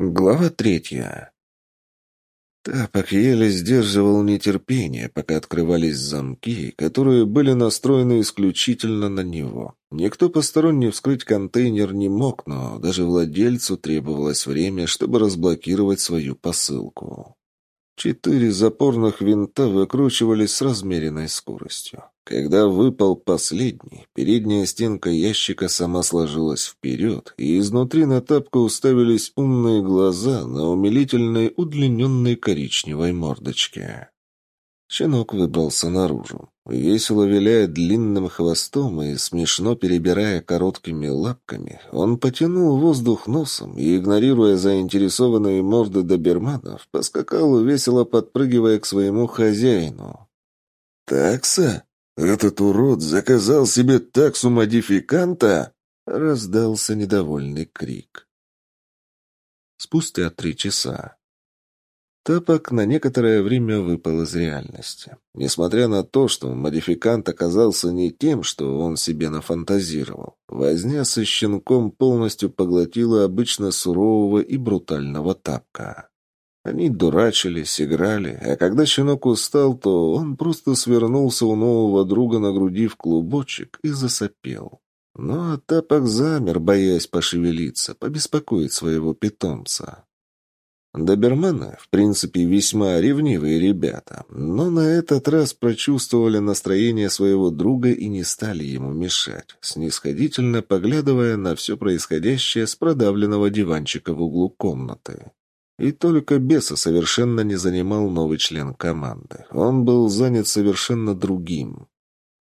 Глава третья. Тапок еле сдерживал нетерпение, пока открывались замки, которые были настроены исключительно на него. Никто посторонний вскрыть контейнер не мог, но даже владельцу требовалось время, чтобы разблокировать свою посылку. Четыре запорных винта выкручивались с размеренной скоростью. Когда выпал последний, передняя стенка ящика сама сложилась вперед, и изнутри на тапку уставились умные глаза на умилительной удлиненной коричневой мордочке. Щенок выбрался наружу. Весело виляя длинным хвостом и смешно перебирая короткими лапками, он потянул воздух носом и, игнорируя заинтересованные морды доберманов, поскакал, весело подпрыгивая к своему хозяину. «Такса? Этот урод заказал себе таксу модификанта?» — раздался недовольный крик. Спустя три часа. Тапок на некоторое время выпал из реальности. Несмотря на то, что модификант оказался не тем, что он себе нафантазировал, возня со щенком полностью поглотила обычно сурового и брутального Тапка. Они дурачились, играли, а когда щенок устал, то он просто свернулся у нового друга на груди в клубочек и засопел. А Тапок замер, боясь пошевелиться, побеспокоить своего питомца. Доберманы, в принципе, весьма ревнивые ребята, но на этот раз прочувствовали настроение своего друга и не стали ему мешать, снисходительно поглядывая на все происходящее с продавленного диванчика в углу комнаты. И только беса совершенно не занимал новый член команды. Он был занят совершенно другим.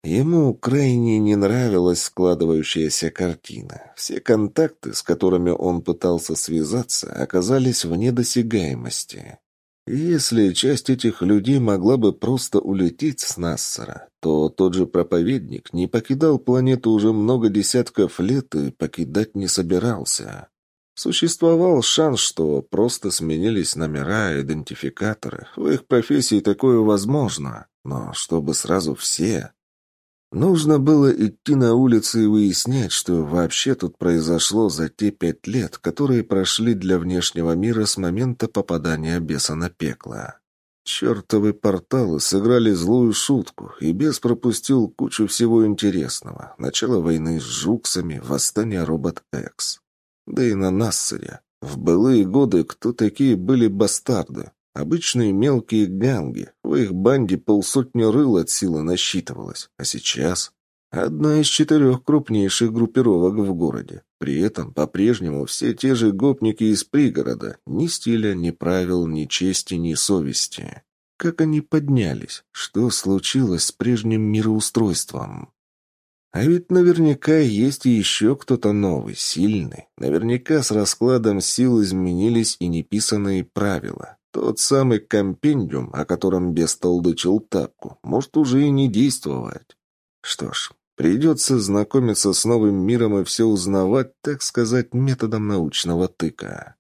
Ему крайне не нравилась складывающаяся картина. Все контакты, с которыми он пытался связаться, оказались вне досягаемости. Если часть этих людей могла бы просто улететь с Нассера, то тот же проповедник не покидал планету уже много десятков лет и покидать не собирался. Существовал шанс, что просто сменились номера идентификаторы. В их профессии такое возможно, но чтобы сразу все... Нужно было идти на улицы и выяснять, что вообще тут произошло за те пять лет, которые прошли для внешнего мира с момента попадания беса на пекло. Чертовы порталы сыграли злую шутку, и бес пропустил кучу всего интересного. Начало войны с жуксами, восстание робот-экс. Да и на Нассере. В былые годы кто такие были бастарды? Обычные мелкие ганги. В их банде полсотни рыл от силы насчитывалось. А сейчас одна из четырех крупнейших группировок в городе. При этом по-прежнему все те же гопники из пригорода. Ни стиля, ни правил, ни чести, ни совести. Как они поднялись? Что случилось с прежним мироустройством? А ведь наверняка есть еще кто-то новый, сильный. Наверняка с раскладом сил изменились и неписанные правила. Тот самый компендиум, о котором бес толдычил тапку, может уже и не действовать. Что ж, придется знакомиться с новым миром и все узнавать, так сказать, методом научного тыка.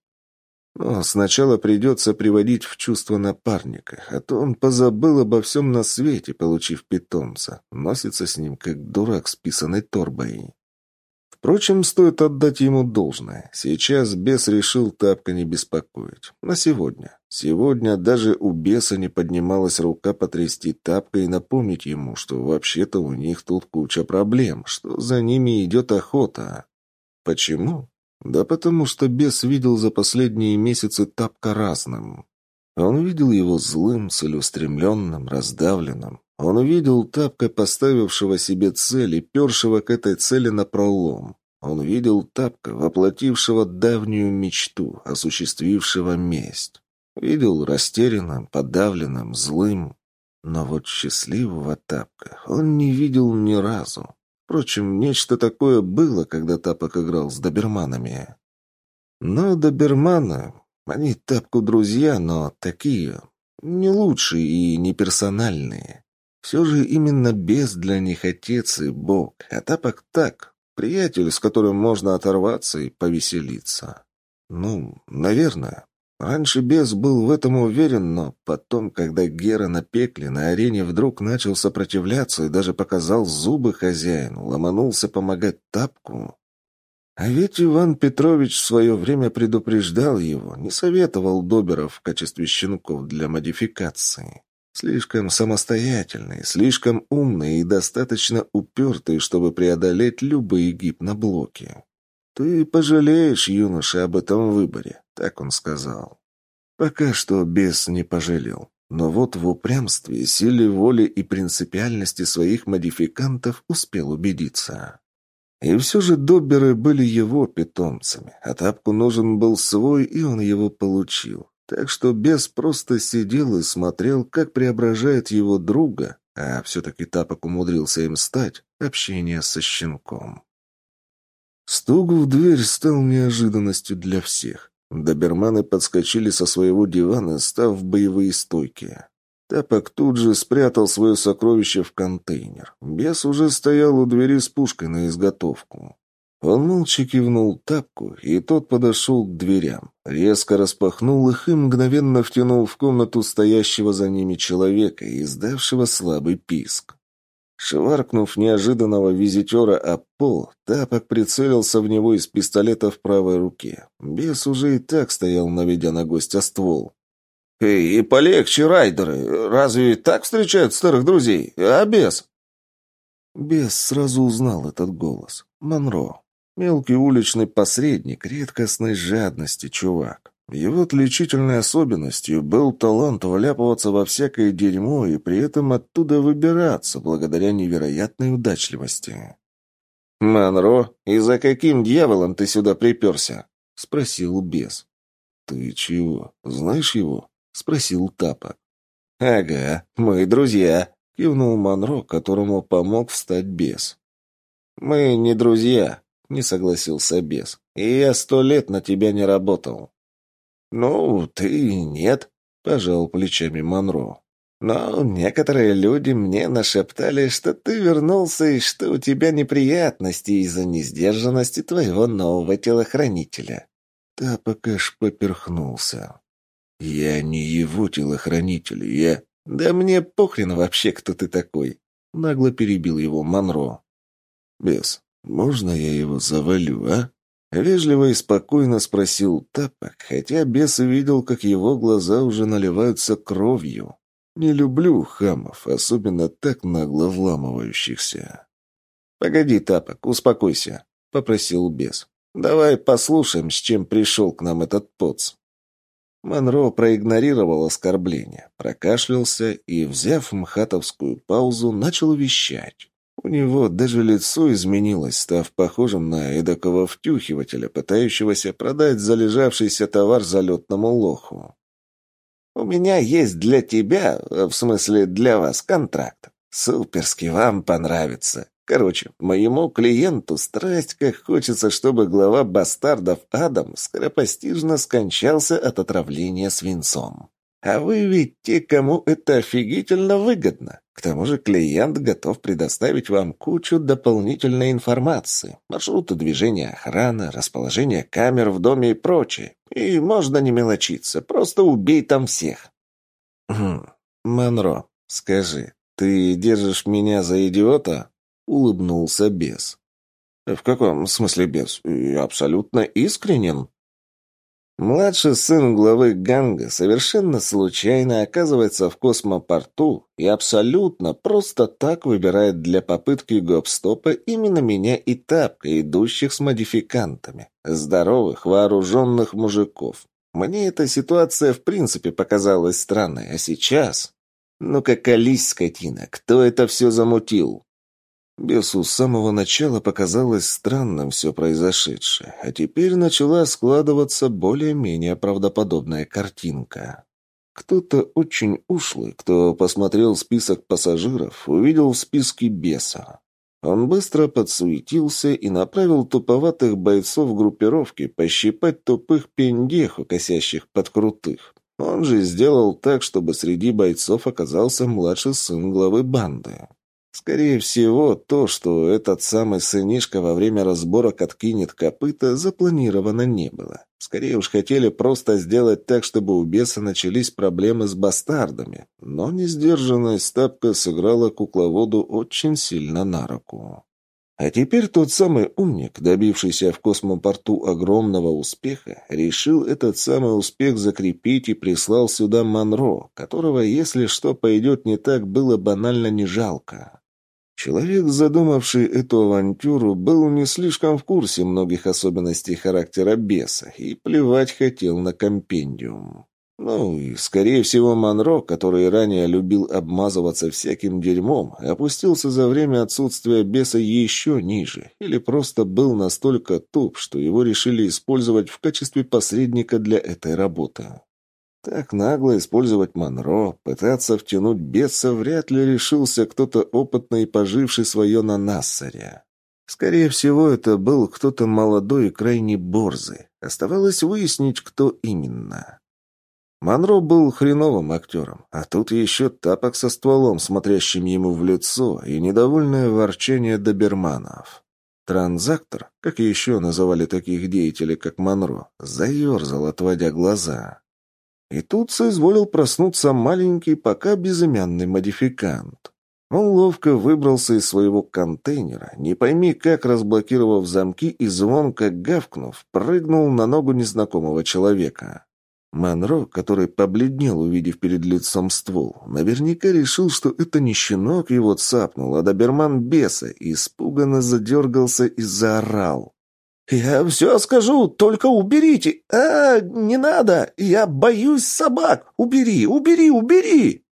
Но сначала придется приводить в чувство напарника, а то он позабыл обо всем на свете, получив питомца, носится с ним, как дурак с писаной торбой. Впрочем, стоит отдать ему должное. Сейчас бес решил тапка не беспокоить. На сегодня. Сегодня даже у беса не поднималась рука потрясти тапка и напомнить ему, что вообще-то у них тут куча проблем, что за ними идет охота. Почему? Да потому что бес видел за последние месяцы тапка разным. Он видел его злым, целеустремленным, раздавленным. Он увидел тапка, поставившего себе цель и першего к этой цели на пролом. Он видел тапка, воплотившего давнюю мечту, осуществившего месть. Видел растерянным, подавленным, злым. Но вот счастливого тапка он не видел ни разу. Впрочем, нечто такое было, когда тапок играл с доберманами. Но доберманы, они тапку друзья, но такие, не лучшие и не персональные. Все же именно без для них отец и бог, а тапок так, приятель, с которым можно оторваться и повеселиться. Ну, наверное. Раньше бес был в этом уверен, но потом, когда Гера на пекле на арене вдруг начал сопротивляться и даже показал зубы хозяину, ломанулся помогать тапку, А ведь Иван Петрович в свое время предупреждал его, не советовал доберов в качестве щенков для модификации. Слишком самостоятельные, слишком умные и достаточно упертые, чтобы преодолеть любые гипноблоки. «Ты пожалеешь, юноша, об этом выборе», — так он сказал. Пока что бес не пожалел. Но вот в упрямстве, силе воли и принципиальности своих модификантов успел убедиться. И все же доберы были его питомцами, а тапку нужен был свой, и он его получил. Так что бес просто сидел и смотрел, как преображает его друга, а все-таки тапок умудрился им стать, общение со щенком. Стук в дверь стал неожиданностью для всех. Доберманы подскочили со своего дивана, став в боевые стойки. Тапок тут же спрятал свое сокровище в контейнер. Бес уже стоял у двери с пушкой на изготовку. Он молча кивнул тапку, и тот подошел к дверям, резко распахнул их и мгновенно втянул в комнату стоящего за ними человека, издавшего слабый писк. Шваркнув неожиданного визитера о пол, Тапок прицелился в него из пистолета в правой руке. Бес уже и так стоял, наведя на гостя ствол. «Эй, и полегче, райдеры! Разве так встречают старых друзей? А бес?» Бес сразу узнал этот голос. Монро. Мелкий уличный посредник, редкостной жадности чувак. Его отличительной особенностью был талант вляпываться во всякое дерьмо и при этом оттуда выбираться, благодаря невероятной удачливости. «Монро, и за каким дьяволом ты сюда приперся?» — спросил бес. «Ты чего, знаешь его?» — спросил Тапа. «Ага, мы друзья», — кивнул Монро, которому помог встать бес. «Мы не друзья», — не согласился бес. «И я сто лет на тебя не работал». «Ну, ты нет», — пожал плечами Монро. «Но некоторые люди мне нашептали, что ты вернулся и что у тебя неприятности из-за несдержанности твоего нового телохранителя». Тапок аж поперхнулся. «Я не его телохранитель, я...» «Да мне похрен вообще, кто ты такой!» Нагло перебил его Монро. «Бес, можно я его завалю, а?» Вежливо и спокойно спросил Тапок, хотя бес видел, как его глаза уже наливаются кровью. Не люблю хамов, особенно так нагло вламывающихся. «Погоди, Тапок, успокойся», — попросил бес. «Давай послушаем, с чем пришел к нам этот поц». Монро проигнорировал оскорбление, прокашлялся и, взяв мхатовскую паузу, начал вещать. У него даже лицо изменилось, став похожим на эдакого втюхивателя, пытающегося продать залежавшийся товар залетному лоху. «У меня есть для тебя, в смысле для вас, контракт. Суперски вам понравится. Короче, моему клиенту страсть как хочется, чтобы глава бастардов Адам скоропостижно скончался от отравления свинцом. А вы ведь те, кому это офигительно выгодно. К тому же клиент готов предоставить вам кучу дополнительной информации. Маршруты движения охраны, расположение камер в доме и прочее. И можно не мелочиться, просто убей там всех. Хм. Монро, скажи, ты держишь меня за идиота? Улыбнулся бес. В каком смысле бес? Я абсолютно искренен. Младший сын главы Ганга совершенно случайно оказывается в космопорту и абсолютно просто так выбирает для попытки гоп-стопа именно меня и Тапка, идущих с модификантами. Здоровых, вооруженных мужиков. Мне эта ситуация в принципе показалась странной, а сейчас... Ну-ка, колись, скотина, кто это все замутил? Бесу с самого начала показалось странным все произошедшее, а теперь начала складываться более-менее правдоподобная картинка. Кто-то очень ушлый, кто посмотрел список пассажиров, увидел в списке беса. Он быстро подсуетился и направил туповатых бойцов группировки пощипать тупых пендеху, косящих под крутых. Он же сделал так, чтобы среди бойцов оказался младший сын главы банды. Скорее всего, то, что этот самый сынишка во время разборок откинет копыта, запланировано не было. Скорее уж хотели просто сделать так, чтобы у беса начались проблемы с бастардами. Но несдержанная стапка сыграла кукловоду очень сильно на руку. А теперь тот самый умник, добившийся в космопорту огромного успеха, решил этот самый успех закрепить и прислал сюда Монро, которого, если что пойдет не так, было банально не жалко. Человек, задумавший эту авантюру, был не слишком в курсе многих особенностей характера беса и плевать хотел на компендиум. Ну и, скорее всего, Монро, который ранее любил обмазываться всяким дерьмом, опустился за время отсутствия беса еще ниже, или просто был настолько туп, что его решили использовать в качестве посредника для этой работы. Так нагло использовать Монро, пытаться втянуть беса вряд ли решился кто-то опытный и поживший свое на Нассаре. Скорее всего, это был кто-то молодой и крайне борзый. Оставалось выяснить, кто именно. Монро был хреновым актером, а тут еще тапок со стволом, смотрящим ему в лицо, и недовольное ворчание доберманов. Транзактор, как еще называли таких деятелей, как Монро, заерзал, отводя глаза. И тут соизволил проснуться маленький, пока безымянный модификант. Он ловко выбрался из своего контейнера, не пойми как разблокировав замки и звонко гавкнув, прыгнул на ногу незнакомого человека. Монро, который побледнел, увидев перед лицом ствол, наверняка решил, что это не щенок его цапнул, а доберман беса, и испуганно задергался и заорал. «Я все скажу, только уберите! А, не надо! Я боюсь собак! Убери, убери, убери!»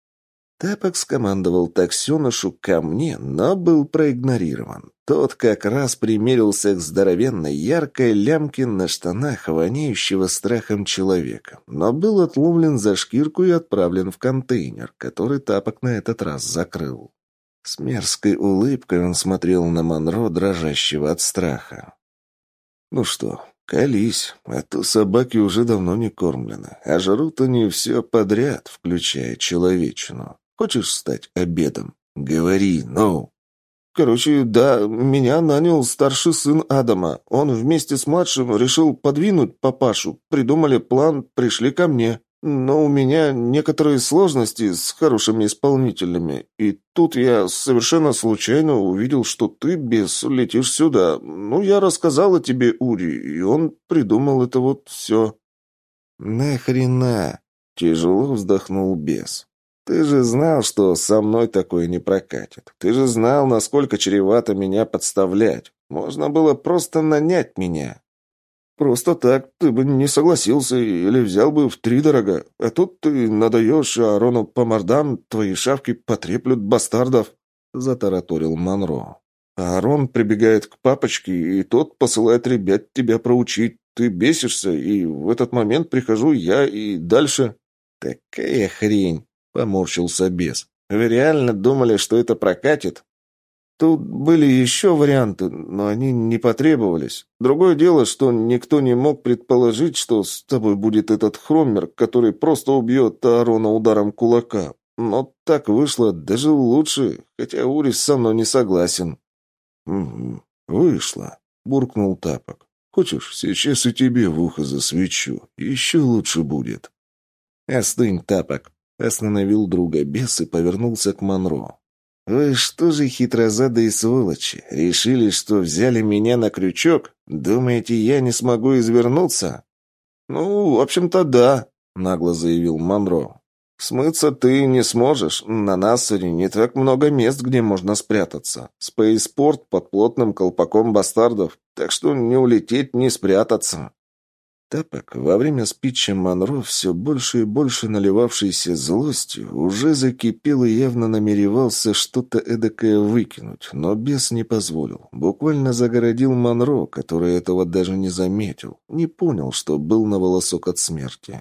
Тапок скомандовал таксенышу ко мне, но был проигнорирован. Тот как раз примерился к здоровенной яркой лямке на штанах воняющего страхом человека, но был отловлен за шкирку и отправлен в контейнер, который Тапок на этот раз закрыл. С мерзкой улыбкой он смотрел на Монро, дрожащего от страха. «Ну что, колись, а то собаки уже давно не кормлены, а жрут они все подряд, включая человечину». Хочешь стать обедом? Говори, ну!» «Короче, да, меня нанял старший сын Адама. Он вместе с младшим решил подвинуть папашу. Придумали план, пришли ко мне. Но у меня некоторые сложности с хорошими исполнителями. И тут я совершенно случайно увидел, что ты, без летишь сюда. Ну, я рассказал о тебе Ури, и он придумал это вот все». «Нахрена?» — тяжело вздохнул бес. Ты же знал, что со мной такое не прокатит. Ты же знал, насколько чревато меня подставлять. Можно было просто нанять меня. Просто так ты бы не согласился или взял бы в три дорога. А тут ты надаешь Аарону по мордам, твои шавки потреплют бастардов», — затараторил Монро. Аарон прибегает к папочке, и тот посылает ребят тебя проучить. Ты бесишься, и в этот момент прихожу я, и дальше... «Такая хрень!» — поморщился бес. «Вы реально думали, что это прокатит?» Тут были еще варианты, но они не потребовались. Другое дело, что никто не мог предположить, что с тобой будет этот хроммер, который просто убьет Аарона ударом кулака. Но так вышло даже лучше, хотя Урис со мной не согласен. «Угу, вышло», — буркнул Тапок. «Хочешь, сейчас и тебе в ухо засвечу. Еще лучше будет». «Остынь, Тапок», Остановил друга бес и повернулся к Монро. «Вы что же, хитрозадые сволочи, решили, что взяли меня на крючок? Думаете, я не смогу извернуться?» «Ну, в общем-то, да», — нагло заявил Монро. «Смыться ты не сможешь. На Нассере не так много мест, где можно спрятаться. Спейспорт под плотным колпаком бастардов, так что не улететь, не спрятаться». Тапок, во время спича Монро, все больше и больше наливавшийся злостью, уже закипел и явно намеревался что-то эдакое выкинуть, но бес не позволил. Буквально загородил Монро, который этого даже не заметил, не понял, что был на волосок от смерти.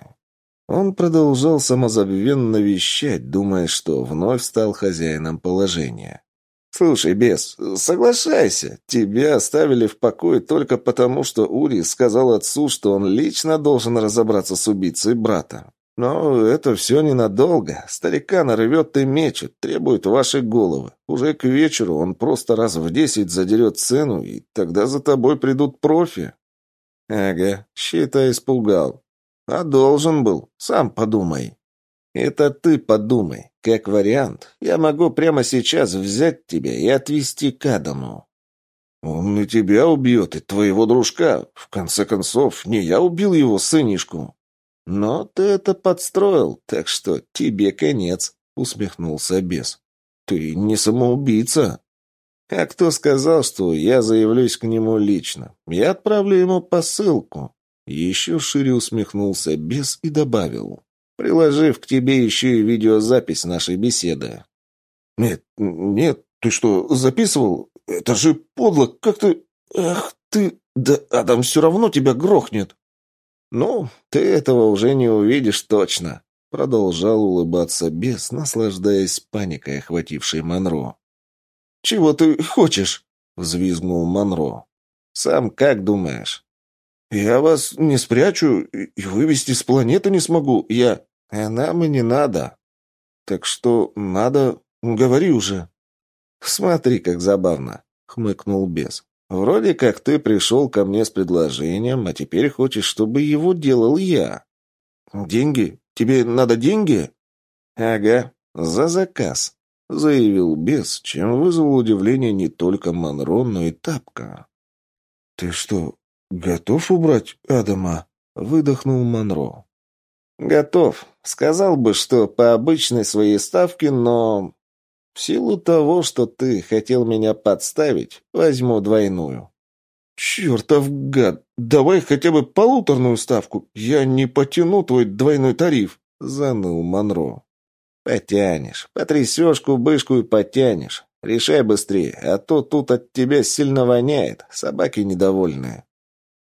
Он продолжал самозабвенно вещать, думая, что вновь стал хозяином положения. «Слушай, бес, соглашайся. Тебя оставили в покое только потому, что Ури сказал отцу, что он лично должен разобраться с убийцей брата. Но это все ненадолго. Старикана рвет и мечет, требует вашей головы. Уже к вечеру он просто раз в десять задерет цену, и тогда за тобой придут профи». «Ага, считай, испугал. А должен был, сам подумай». «Это ты подумай. Как вариант, я могу прямо сейчас взять тебя и отвезти к Адаму». Он и тебя убьет, и твоего дружка. В конце концов, не я убил его сынишку». «Но ты это подстроил, так что тебе конец», — усмехнулся бес. «Ты не самоубийца». «А кто сказал, что я заявлюсь к нему лично? Я отправлю ему посылку». Еще шире усмехнулся бес и добавил, приложив к тебе еще и видеозапись нашей беседы. «Нет, нет, ты что, записывал? Это же подло, как ты... Ах ты... Да Адам все равно тебя грохнет!» «Ну, ты этого уже не увидишь точно», — продолжал улыбаться бес, наслаждаясь паникой, охватившей Монро. «Чего ты хочешь?» — взвизгнул Монро. «Сам как думаешь?» «Я вас не спрячу и вывести с планеты не смогу. Я...» «А нам и не надо». «Так что надо? Говори уже». «Смотри, как забавно», — хмыкнул бес. Вроде как ты пришел ко мне с предложением, а теперь хочешь, чтобы его делал я. Деньги? Тебе надо деньги? Ага, за заказ, заявил бес, чем вызвал удивление не только Монро, но и Тапка. Ты что, готов убрать Адама? выдохнул Монро. Готов. Сказал бы, что по обычной своей ставке, но в силу того, что ты хотел меня подставить, возьму двойную. Чертов гад! Давай хотя бы полуторную ставку. Я не потяну твой двойной тариф, заныл Монро. Потянешь. Потрясешь кубышку и потянешь. Решай быстрее, а то тут от тебя сильно воняет. Собаки недовольные.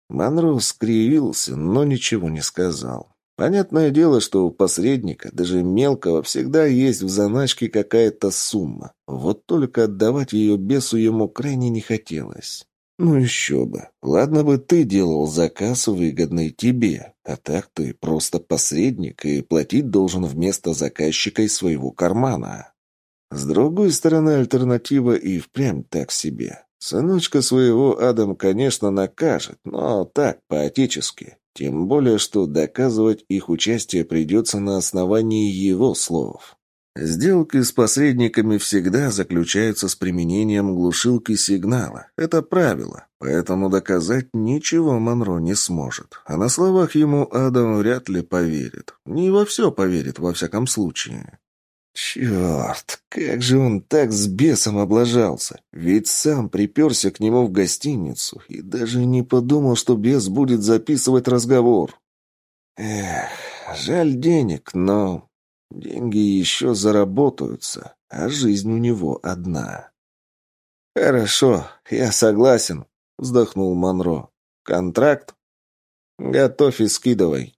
Монро скривился, но ничего не сказал. Понятное дело, что у посредника, даже мелкого, всегда есть в заначке какая-то сумма. Вот только отдавать ее бесу ему крайне не хотелось. Ну еще бы. Ладно бы ты делал заказ, выгодный тебе, а так ты просто посредник и платить должен вместо заказчика из своего кармана. С другой стороны, альтернатива и впрямь так себе. Сыночка своего Адам, конечно, накажет, но так, по-отечески. Тем более, что доказывать их участие придется на основании его слов. Сделки с посредниками всегда заключаются с применением глушилки сигнала. Это правило, поэтому доказать ничего Монро не сможет. А на словах ему Адам вряд ли поверит. Не во все поверит, во всяком случае. Черт, как же он так с бесом облажался. Ведь сам приперся к нему в гостиницу и даже не подумал, что бес будет записывать разговор. Эх, жаль денег, но деньги еще заработаются, а жизнь у него одна. «Хорошо, я согласен», — вздохнул Монро. «Контракт? Готовь и скидывай».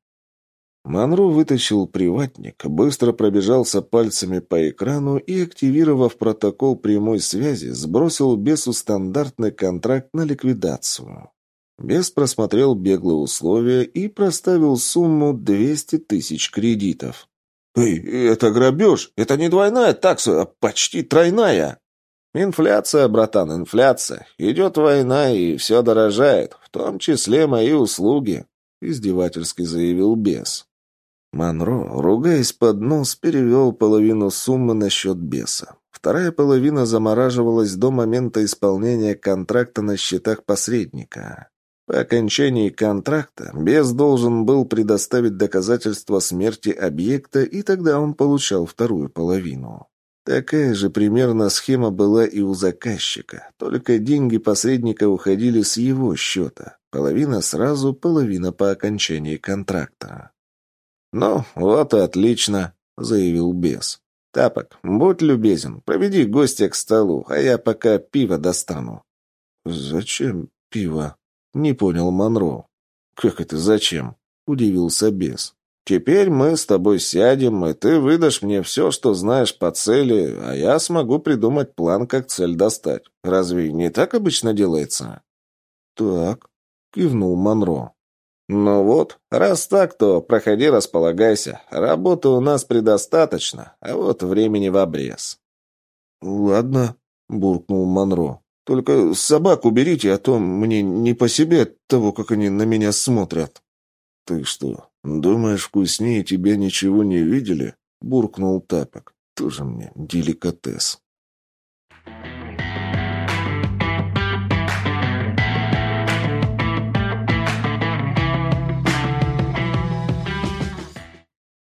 Манру вытащил приватник, быстро пробежался пальцами по экрану и, активировав протокол прямой связи, сбросил бесу стандартный контракт на ликвидацию. Бес просмотрел беглые условия и проставил сумму 200 тысяч кредитов. «Эй, это грабеж! Это не двойная такса, а почти тройная!» «Инфляция, братан, инфляция. Идет война, и все дорожает, в том числе мои услуги», — издевательски заявил бес. Монро, ругаясь под нос, перевел половину суммы на счет беса. Вторая половина замораживалась до момента исполнения контракта на счетах посредника. По окончании контракта бес должен был предоставить доказательства смерти объекта, и тогда он получал вторую половину. Такая же примерно схема была и у заказчика, только деньги посредника уходили с его счета. Половина сразу, половина по окончании контракта. «Ну, вот и отлично», — заявил бес. «Тапок, будь любезен, проведи гостя к столу, а я пока пиво достану». «Зачем пиво?» — не понял Монро. «Как это зачем?» — удивился бес. «Теперь мы с тобой сядем, и ты выдашь мне все, что знаешь по цели, а я смогу придумать план, как цель достать. Разве не так обычно делается?» «Так», — кивнул Монро. «Ну вот, раз так, то проходи, располагайся. Работы у нас предостаточно, а вот времени в обрез». «Ладно», — буркнул Монро. «Только собак уберите, а то мне не по себе от того, как они на меня смотрят». «Ты что, думаешь, вкуснее тебя ничего не видели?» — буркнул Тапок. «Тоже мне деликатес».